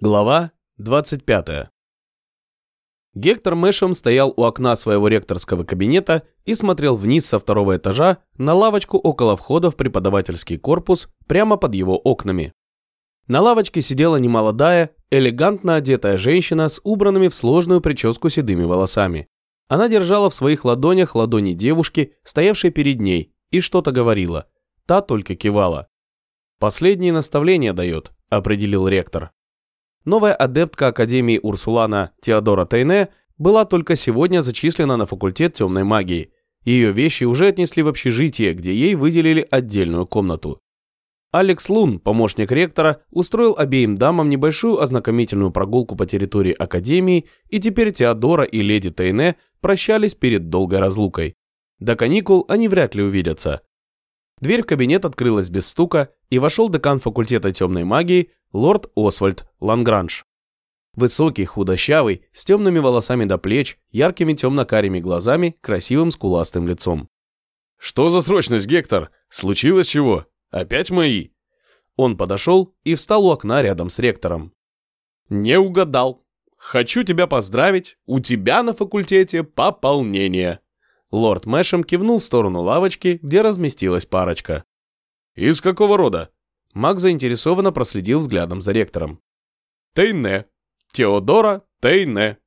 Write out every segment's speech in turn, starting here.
Глава 25. Гектор Мэшем стоял у окна своего ректорского кабинета и смотрел вниз со второго этажа на лавочку около входа в преподавательский корпус прямо под его окнами. На лавочке сидела немолодая, элегантно одетая женщина с убранными в сложную прическу седыми волосами. Она держала в своих ладонях ладони девушки, стоявшей перед ней, и что-то говорила. Та только кивала. «Последние наставления дает», – определил ректор. Новая адептка Академии Урсулана Теодора Тайне была только сегодня зачислена на факультет темной магии. Ее вещи уже отнесли в общежитие, где ей выделили отдельную комнату. Алекс Лун, помощник ректора, устроил обеим дамам небольшую ознакомительную прогулку по территории Академии, и теперь Теодора и леди Тайне прощались перед долгой разлукой. До каникул они вряд ли увидятся. Дверь в кабинет открылась без стука, и вошел декан факультета темной магии лорд Освальд Лангранж. Высокий, худощавый, с темными волосами до плеч, яркими темно-карими глазами, красивым скуластым лицом. «Что за срочность, Гектор? Случилось чего? Опять мои?» Он подошел и встал у окна рядом с ректором. «Не угадал. Хочу тебя поздравить. У тебя на факультете пополнение». Лорд Мэшем кивнул в сторону лавочки, где разместилась парочка. «Из какого рода?» Маг заинтересованно проследил взглядом за ректором. «Тейне. Теодора Тейне».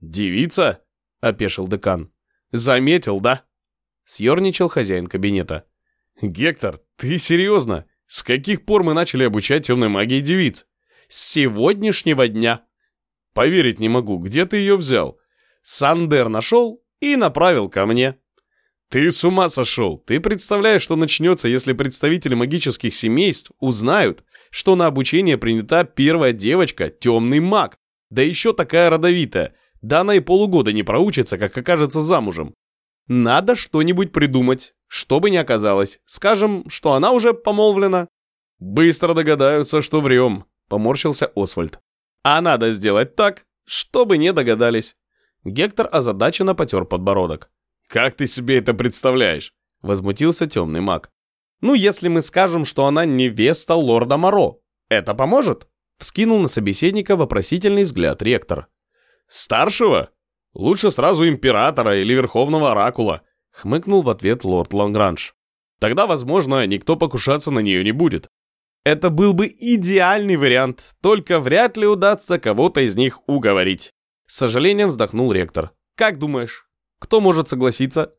«Девица?» – опешил декан. «Заметил, да?» – съерничал хозяин кабинета. «Гектор, ты серьезно? С каких пор мы начали обучать темной магии девиц?» «С сегодняшнего дня». «Поверить не могу, где ты ее взял?» «Сандер нашел и направил ко мне». «Ты с ума сошел! Ты представляешь, что начнется, если представители магических семейств узнают, что на обучение принята первая девочка, темный маг, да еще такая родовитая, да она и полугода не проучится, как окажется замужем. Надо что-нибудь придумать, что бы ни оказалось. Скажем, что она уже помолвлена». «Быстро догадаются, что врем», — поморщился Освальд. «А надо сделать так, чтобы не догадались». Гектор озадаченно потер подбородок. «Как ты себе это представляешь?» — возмутился темный маг. «Ну, если мы скажем, что она невеста лорда Моро, это поможет?» — вскинул на собеседника вопросительный взгляд ректор. «Старшего? Лучше сразу императора или верховного оракула», — хмыкнул в ответ лорд Лангранж. «Тогда, возможно, никто покушаться на нее не будет». «Это был бы идеальный вариант, только вряд ли удастся кого-то из них уговорить». С сожалением вздохнул ректор. «Как думаешь, кто может согласиться?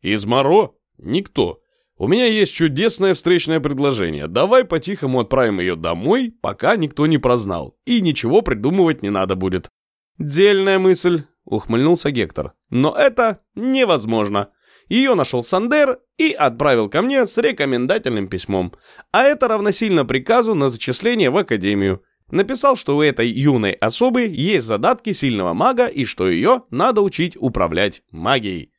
Из Моро? Никто. У меня есть чудесное встречное предложение. Давай по-тихому отправим ее домой, пока никто не прознал. И ничего придумывать не надо будет. Дельная мысль, ухмыльнулся Гектор. Но это невозможно. Ее нашел Сандер и отправил ко мне с рекомендательным письмом. А это равносильно приказу на зачисление в академию. Написал, что у этой юной особы есть задатки сильного мага и что ее надо учить управлять магией.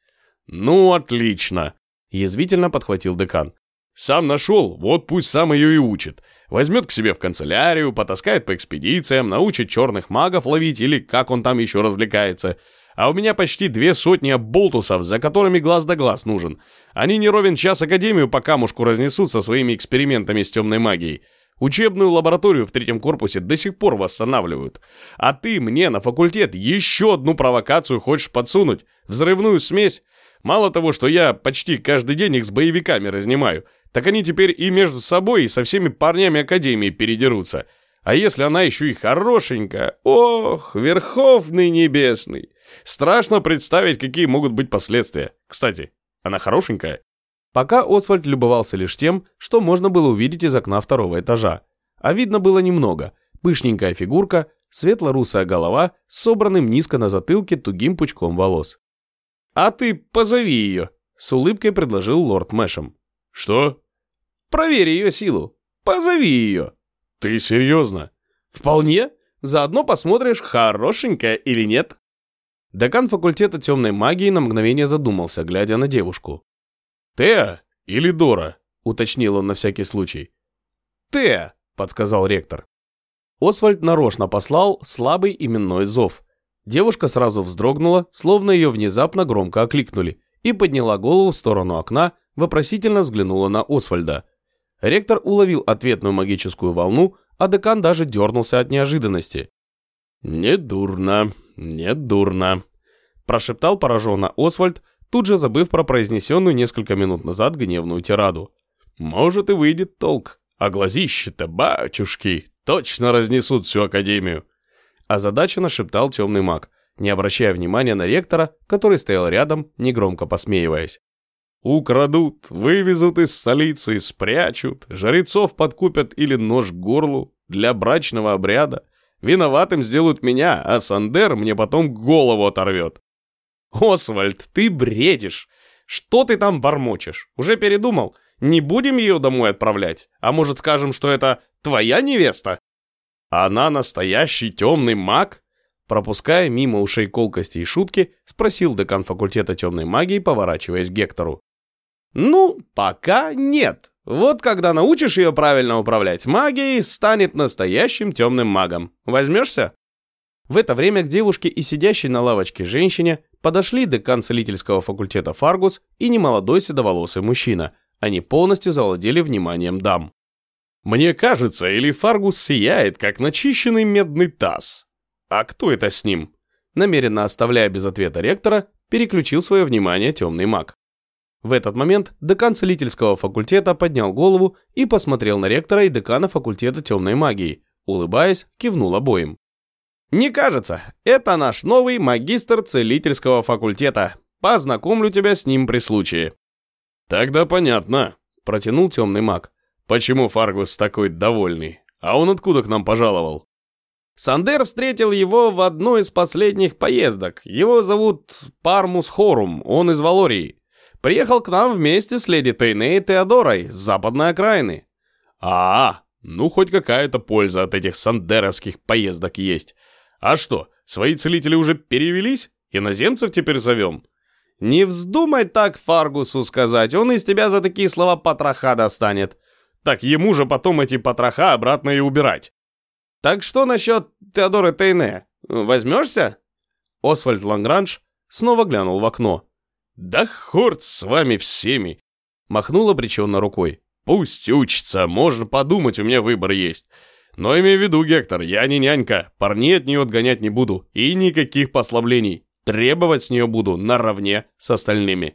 «Ну, отлично!» – язвительно подхватил декан. «Сам нашел, вот пусть сам ее и учит. Возьмет к себе в канцелярию, потаскает по экспедициям, научит черных магов ловить или как он там еще развлекается. А у меня почти две сотни болтусов, за которыми глаз да глаз нужен. Они не ровен час Академию по камушку разнесут со своими экспериментами с темной магией. Учебную лабораторию в третьем корпусе до сих пор восстанавливают. А ты мне на факультет еще одну провокацию хочешь подсунуть? Взрывную смесь? Мало того, что я почти каждый день их с боевиками разнимаю, так они теперь и между собой, и со всеми парнями Академии передерутся. А если она еще и хорошенькая? Ох, Верховный Небесный! Страшно представить, какие могут быть последствия. Кстати, она хорошенькая? Пока Освальд любовался лишь тем, что можно было увидеть из окна второго этажа. А видно было немного. Пышненькая фигурка, светло-русая голова с собранным низко на затылке тугим пучком волос. «А ты позови ее», — с улыбкой предложил лорд Мэшем. «Что?» «Проверь ее силу. Позови ее». «Ты серьезно?» «Вполне. Заодно посмотришь, хорошенькая или нет». Декан факультета темной магии на мгновение задумался, глядя на девушку. «Теа или Дора?» — уточнил он на всякий случай. «Теа», — подсказал ректор. Освальд нарочно послал слабый именной зов. Девушка сразу вздрогнула, словно ее внезапно громко окликнули, и подняла голову в сторону окна, вопросительно взглянула на Освальда. Ректор уловил ответную магическую волну, а декан даже дернулся от неожиданности. «Не дурно, не дурно», – прошептал пораженно Освальд, тут же забыв про произнесенную несколько минут назад гневную тираду. «Может и выйдет толк, а глазища-то, батюшки, точно разнесут всю академию». Озадаченно шептал темный маг, не обращая внимания на ректора, который стоял рядом, негромко посмеиваясь. Украдут, вывезут из столицы, спрячут, жрецов подкупят или нож к горлу для брачного обряда. Виноватым сделают меня, а Сандер мне потом голову оторвет. Освальд, ты бредишь. Что ты там бормочешь? Уже передумал? Не будем ее домой отправлять? А может скажем, что это твоя невеста? Она настоящий темный маг? Пропуская мимо ушей колкости и шутки, спросил декан факультета темной магии, поворачиваясь к Гектору. «Ну, пока нет. Вот когда научишь ее правильно управлять магией, станет настоящим темным магом. Возьмешься?» В это время к девушке и сидящей на лавочке женщине подошли декан целительского факультета Фаргус и немолодой седоволосый мужчина. Они полностью завладели вниманием дам. «Мне кажется, или Фаргус сияет, как начищенный медный таз. А кто это с ним?» Намеренно оставляя без ответа ректора, переключил свое внимание темный маг. В этот момент декан целительского факультета поднял голову и посмотрел на ректора и декана факультета темной магии. Улыбаясь, кивнул обоим. «Не кажется, это наш новый магистр целительского факультета. Познакомлю тебя с ним при случае». «Тогда понятно», — протянул темный маг. «Почему Фаргус такой довольный? А он откуда к нам пожаловал?» Сандер встретил его в одной из последних поездок. Его зовут Пармус Хорум, он из Валории. Приехал к нам вместе с леди Тейне и Теодорой с западной окраины. А, -а ну хоть какая-то польза от этих сандеровских поездок есть. А что, свои целители уже перевелись? Иноземцев теперь зовем? Не вздумай так Фаргусу сказать, он из тебя за такие слова потроха достанет. Так ему же потом эти потроха обратно и убирать. Так что насчет Теодоры Тейне? Возьмешься? Освальд Лангранж снова глянул в окно. «Да хорт с вами всеми!» Махнул обреченно рукой. «Пусть учится, можно подумать, у меня выбор есть. Но имей в виду, Гектор, я не нянька, парней от нее отгонять не буду, и никаких послаблений. Требовать с нее буду наравне с остальными».